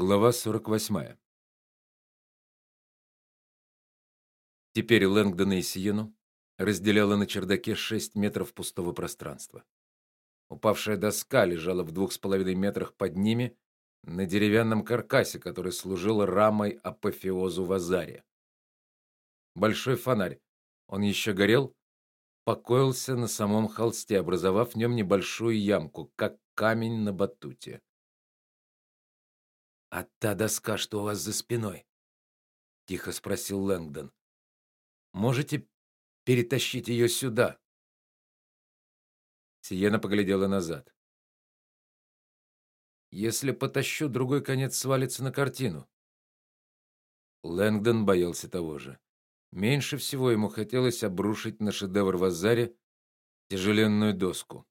Глава 48. Теперь Лэнгдона и Сиену разделяло на чердаке 6 метров пустого пространства. Упавшая доска лежала в двух с половиной метрах под ними на деревянном каркасе, который служил рамой апофеозу Вазаре. Большой фонарь, он еще горел, покоился на самом холсте, образовав в нем небольшую ямку, как камень на батуте. А та доска, что у вас за спиной? тихо спросил Лэнгдон. Можете перетащить ее сюда? Сиена поглядела назад. Если потащу, другой конец свалится на картину. Лэнгдон боялся того же. Меньше всего ему хотелось обрушить на шедевр Вазаре тяжеленную доску.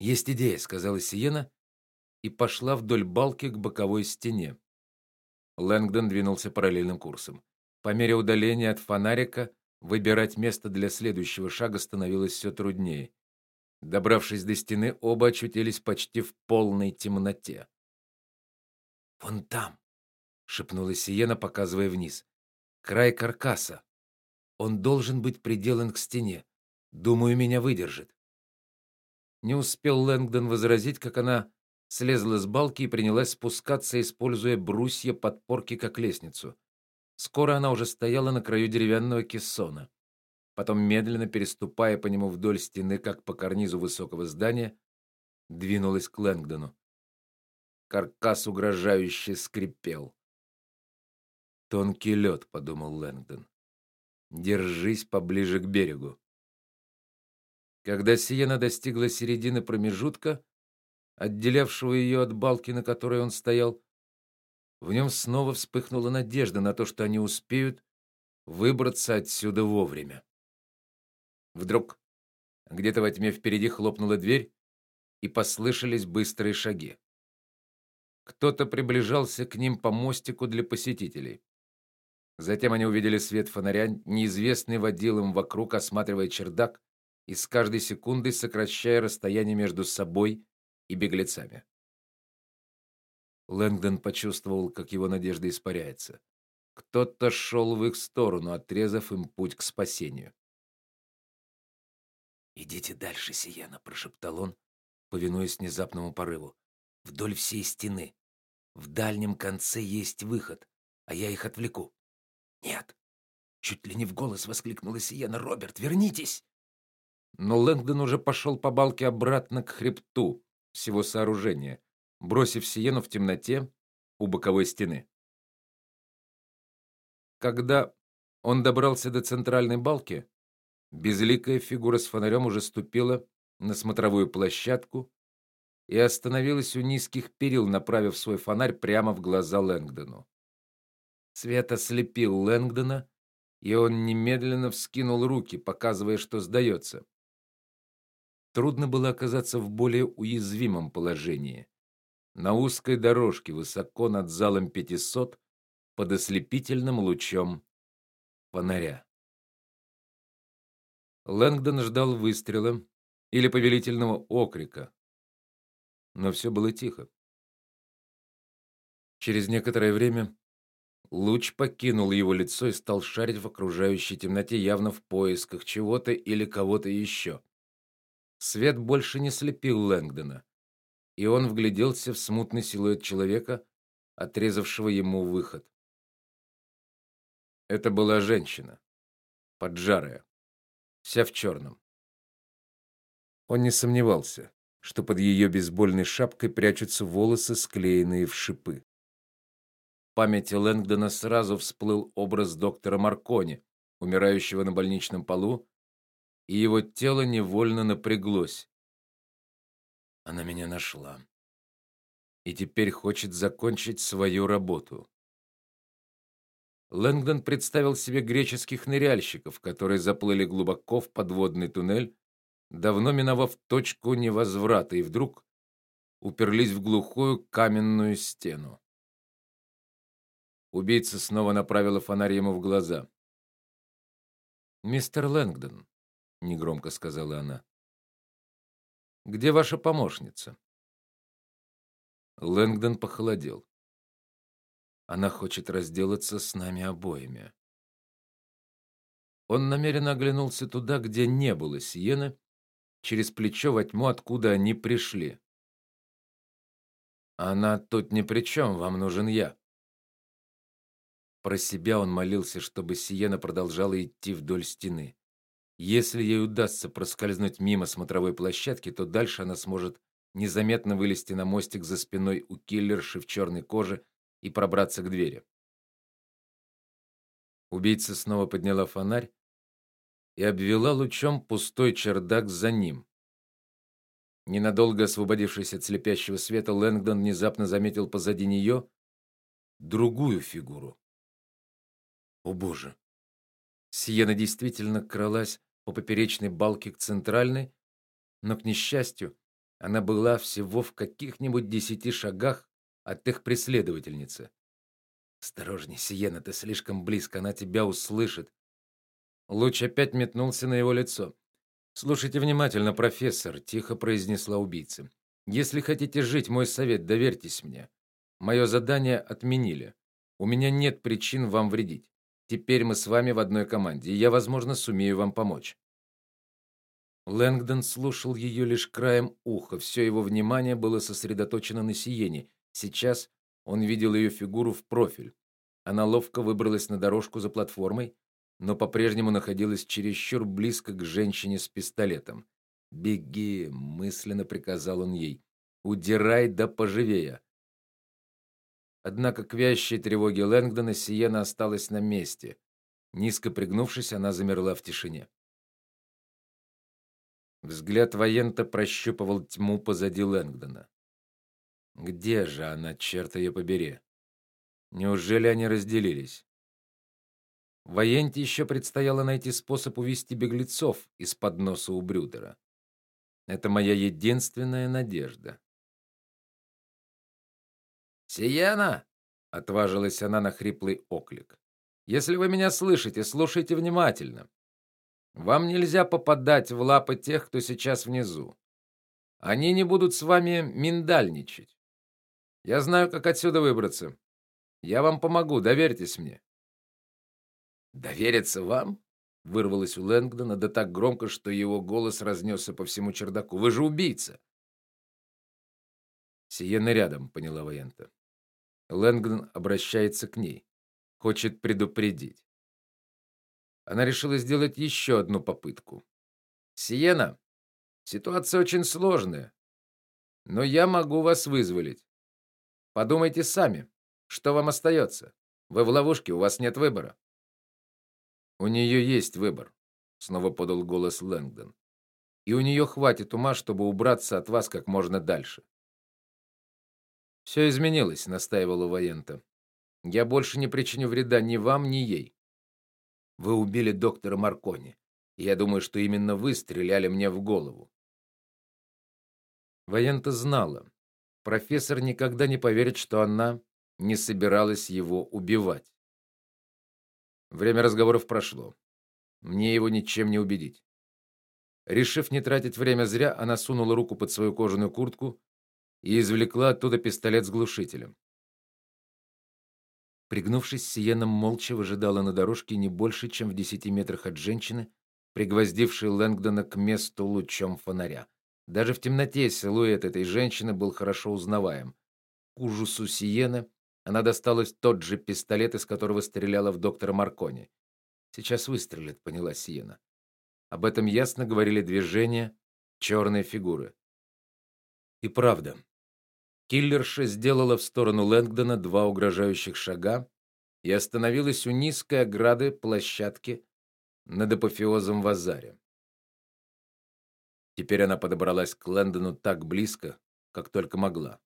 Есть идея, сказала Сиена и пошла вдоль балки к боковой стене. Лэнгдон двинулся параллельным курсом. По мере удаления от фонарика выбирать место для следующего шага становилось все труднее. Добравшись до стены, оба очутились почти в полной темноте. "Вон там", шепнула Сиена, показывая вниз. "Край каркаса. Он должен быть приделан к стене. Думаю, меня выдержит". Не успел Лэнгдон возразить, как она слезла с балки и принялась спускаться, используя брусья подпорки как лестницу. Скоро она уже стояла на краю деревянного кессона. Потом медленно переступая по нему вдоль стены, как по карнизу высокого здания, двинулась к Лэнгдону. Каркас угрожающе скрипел. Тонкий лед, подумал Лэнгдон. Держись поближе к берегу. Когда Сиена достигла середины промежутка, отделявшего ее от балки, на которой он стоял, в нем снова вспыхнула надежда на то, что они успеют выбраться отсюда вовремя. Вдруг где-то во тьме впереди хлопнула дверь, и послышались быстрые шаги. Кто-то приближался к ним по мостику для посетителей. Затем они увидели свет фонаря, неизвестный водил им вокруг, осматривая чердак и с каждой секундой сокращая расстояние между собой и беглецами. Лэнгдон почувствовал, как его надежда испаряется. Кто-то шел в их сторону, отрезав им путь к спасению. "Идите дальше, Сиена", прошептал он, повинуясь внезапному порыву. "Вдоль всей стены. В дальнем конце есть выход, а я их отвлеку". "Нет!" чуть ли не в голос воскликнула Сиена. "Роберт, вернитесь!" Но Лэнгдон уже пошел по балке обратно к хребту, всего сооружения, бросив Сиену в темноте у боковой стены. Когда он добрался до центральной балки, безликая фигура с фонарем уже ступила на смотровую площадку и остановилась у низких перил, направив свой фонарь прямо в глаза Лэнгдону. Свет ослепил Лэнгдона, и он немедленно вскинул руки, показывая, что сдается. Трудно было оказаться в более уязвимом положении. На узкой дорожке высоко над залом 500 под ослепительным лучом фонаря. Лэнгдон ждал выстрела или повелительного окрика. Но все было тихо. Через некоторое время луч покинул его лицо и стал шарить в окружающей темноте, явно в поисках чего-то или кого-то еще. Свет больше не слепил Лэнгдона, и он вгляделся в смутный силуэт человека, отрезавшего ему выход. Это была женщина, поджарая, вся в черном. Он не сомневался, что под ее бейсбольной шапкой прячутся волосы, склеенные в шипы. В памяти Лэнгдона сразу всплыл образ доктора Маркони, умирающего на больничном полу и его тело невольно напряглось. Она меня нашла. И теперь хочет закончить свою работу. Лэнгдон представил себе греческих ныряльщиков, которые заплыли глубоко в подводный туннель, давно миновав точку невозврата и вдруг уперлись в глухую каменную стену. Убийца снова направила фонарь ему в глаза. Мистер Лэнгдон, негромко сказала она. Где ваша помощница? Лэнгдон похолодел. Она хочет разделаться с нами обоими. Он намеренно оглянулся туда, где не было Сиены, через плечо во тьму, откуда они пришли. Она тут ни при чем, вам нужен я. Про себя он молился, чтобы Сиена продолжала идти вдоль стены. Если ей удастся проскользнуть мимо смотровой площадки, то дальше она сможет незаметно вылезти на мостик за спиной у киллерши в черной коже и пробраться к двери. Убийца снова подняла фонарь и обвела лучом пустой чердак за ним. Ненадолго освободившись от слепящего света, Лэнгдон внезапно заметил позади нее другую фигуру. О боже. Сиена действительно кралась по поперечной балке к центральной, но к несчастью, она была всего в каких-нибудь десяти шагах от их преследовательницы. Осторожней, Сиена, ты слишком близко, она тебя услышит. Луч опять метнулся на его лицо. Слушайте внимательно, профессор, тихо произнесла убийца. Если хотите жить, мой совет, доверьтесь мне. Мое задание отменили. У меня нет причин вам вредить. Теперь мы с вами в одной команде, и я, возможно, сумею вам помочь. Лэнгдон слушал ее лишь краем уха. Все его внимание было сосредоточено на Сиене. Сейчас он видел ее фигуру в профиль. Она ловко выбралась на дорожку за платформой, но по-прежнему находилась чересчур близко к женщине с пистолетом. "Беги", мысленно приказал он ей. "Удирай да поживее". Однако к вящей тревоге Лэнгдона Сиена осталась на месте. Низко пригнувшись, она замерла в тишине. Взгляд воента прощупывал тьму позади Лэнгдона. Где же она, черт ее побери? Неужели они разделились? Военте еще предстояло найти способ увести беглецов из-под носа у Брюдера. Это моя единственная надежда. Сиена, отважилась она на хриплый оклик. Если вы меня слышите, слушайте внимательно. Вам нельзя попадать в лапы тех, кто сейчас внизу. Они не будут с вами миндальничать. Я знаю, как отсюда выбраться. Я вам помогу, доверьтесь мне. Довериться вам? вырвалось у Лэнгдона да так громко, что его голос разнесся по всему чердаку. Вы же убийца. Сиена рядом, поняла Ваента. Лэнгдон обращается к ней, хочет предупредить. Она решила сделать еще одну попытку. Сиена, ситуация очень сложная, но я могу вас вызволить. Подумайте сами, что вам остается. Вы в ловушке, у вас нет выбора. У нее есть выбор, снова подал голос Лэнгдон. И у нее хватит ума, чтобы убраться от вас как можно дальше. Все изменилось, настаивала Воента. Я больше не причиню вреда ни вам, ни ей. Вы убили доктора Маркони. И я думаю, что именно вы стреляли мне в голову. Воента знала. Профессор никогда не поверит, что она не собиралась его убивать. Время разговоров прошло. Мне его ничем не убедить. Решив не тратить время зря, она сунула руку под свою кожаную куртку и извлекла оттуда пистолет с глушителем. Пригнувшись, Сиена молча выжидала на дорожке не больше, чем в десяти метрах от женщины, пригвоздившей Лэнгдона к месту лучом фонаря. Даже в темноте силуэт этой женщины был хорошо узнаваем. К ужасу Сиены она достала тот же пистолет, из которого стреляла в доктора Маркони. Сейчас выстрелит, поняла Сиена. Об этом ясно говорили движения черной фигуры. И правда, Киллерша сделала в сторону Лэнгдона два угрожающих шага и остановилась у низкой ограды площадки над апофеозом Вазаре. Теперь она подобралась к Лэндону так близко, как только могла.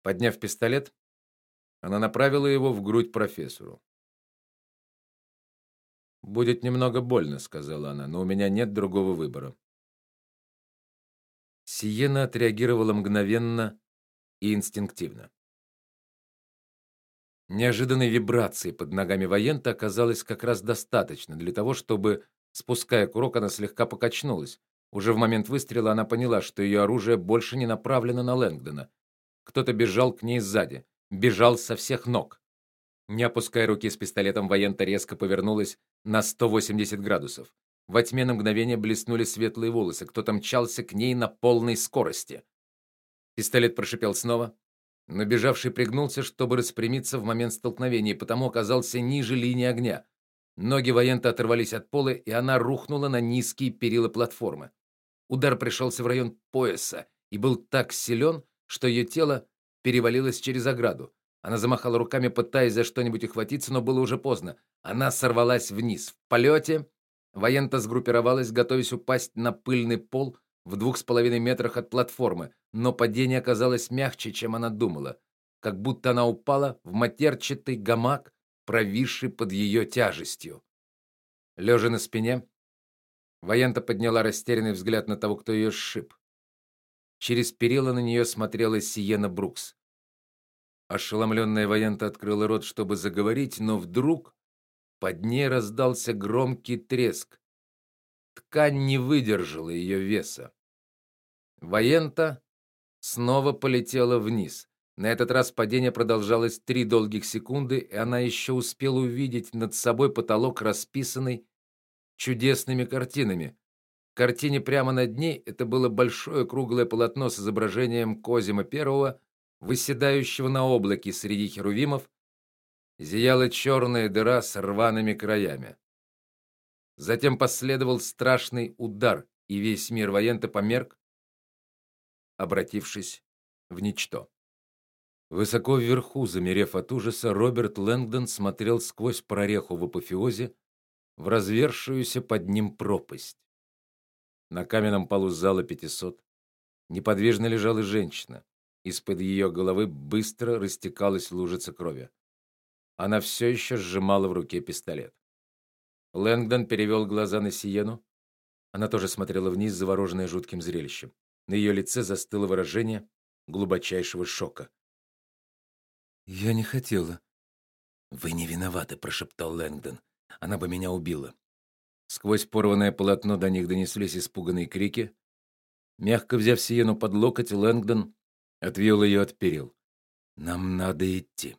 Подняв пистолет, она направила его в грудь профессору. Будет немного больно, сказала она, но у меня нет другого выбора. Сиена отреагировала мгновенно и инстинктивно. Неожиданной вибрации под ногами воента оказалось как раз достаточно для того, чтобы, спуская курок, она слегка покачнулась. Уже в момент выстрела она поняла, что ее оружие больше не направлено на Лэнгдона. Кто-то бежал к ней сзади, бежал со всех ног. Не опуская руки с пистолетом, воента резко повернулась на 180 градусов. Во тьме на мгновение блеснули светлые волосы. Кто-то мчался к ней на полной скорости. Пистолет прошипел снова, но бежавший пригнулся, чтобы распрямиться в момент столкновения, потому оказался ниже линии огня. Ноги воента оторвались от пола, и она рухнула на низкие перила платформы. Удар пришелся в район пояса и был так силен, что ее тело перевалилось через ограду. Она замахала руками, пытаясь за что-нибудь ухватиться, но было уже поздно. Она сорвалась вниз. В полете воента сгруппировалась, готовясь упасть на пыльный пол в двух с половиной метрах от платформы, но падение оказалось мягче, чем она думала, как будто она упала в матерчатый гамак, провисший под ее тяжестью. Лежа на спине, воента подняла растерянный взгляд на того, кто ее сшиб. Через перила на нее смотрела Сиена Брукс. Ошеломленная воента открыла рот, чтобы заговорить, но вдруг под ней раздался громкий треск. Ткань не выдержала ее веса. Воента снова полетела вниз. На этот раз падение продолжалось три долгих секунды, и она еще успела увидеть над собой потолок, расписанный чудесными картинами. В картине прямо над ней это было большое круглое полотно с изображением Козима I выседающего на облаке среди херувимов, зияла черная дыра с рваными краями. Затем последовал страшный удар, и весь мир воента померк, обратившись в ничто. Высоко вверху, замерев от ужаса, Роберт Лэнгдон смотрел сквозь прореху в апофеозе в развершуюся под ним пропасть. На каменном полу зала 500 неподвижно лежала женщина. Из-под ее головы быстро растекалась лужица крови. Она все еще сжимала в руке пистолет. Лэнгдон перевел глаза на Сиену. Она тоже смотрела вниз, завороженная жутким зрелищем. На ее лице застыло выражение глубочайшего шока. Я не хотела. Вы не виноваты, прошептал Лэнгдон. Она бы меня убила. Сквозь порванное полотно до них донеслись испуганные крики. Мягко взяв Сиену под локоть, Лэнгдон отвел ее от перил. Нам надо идти.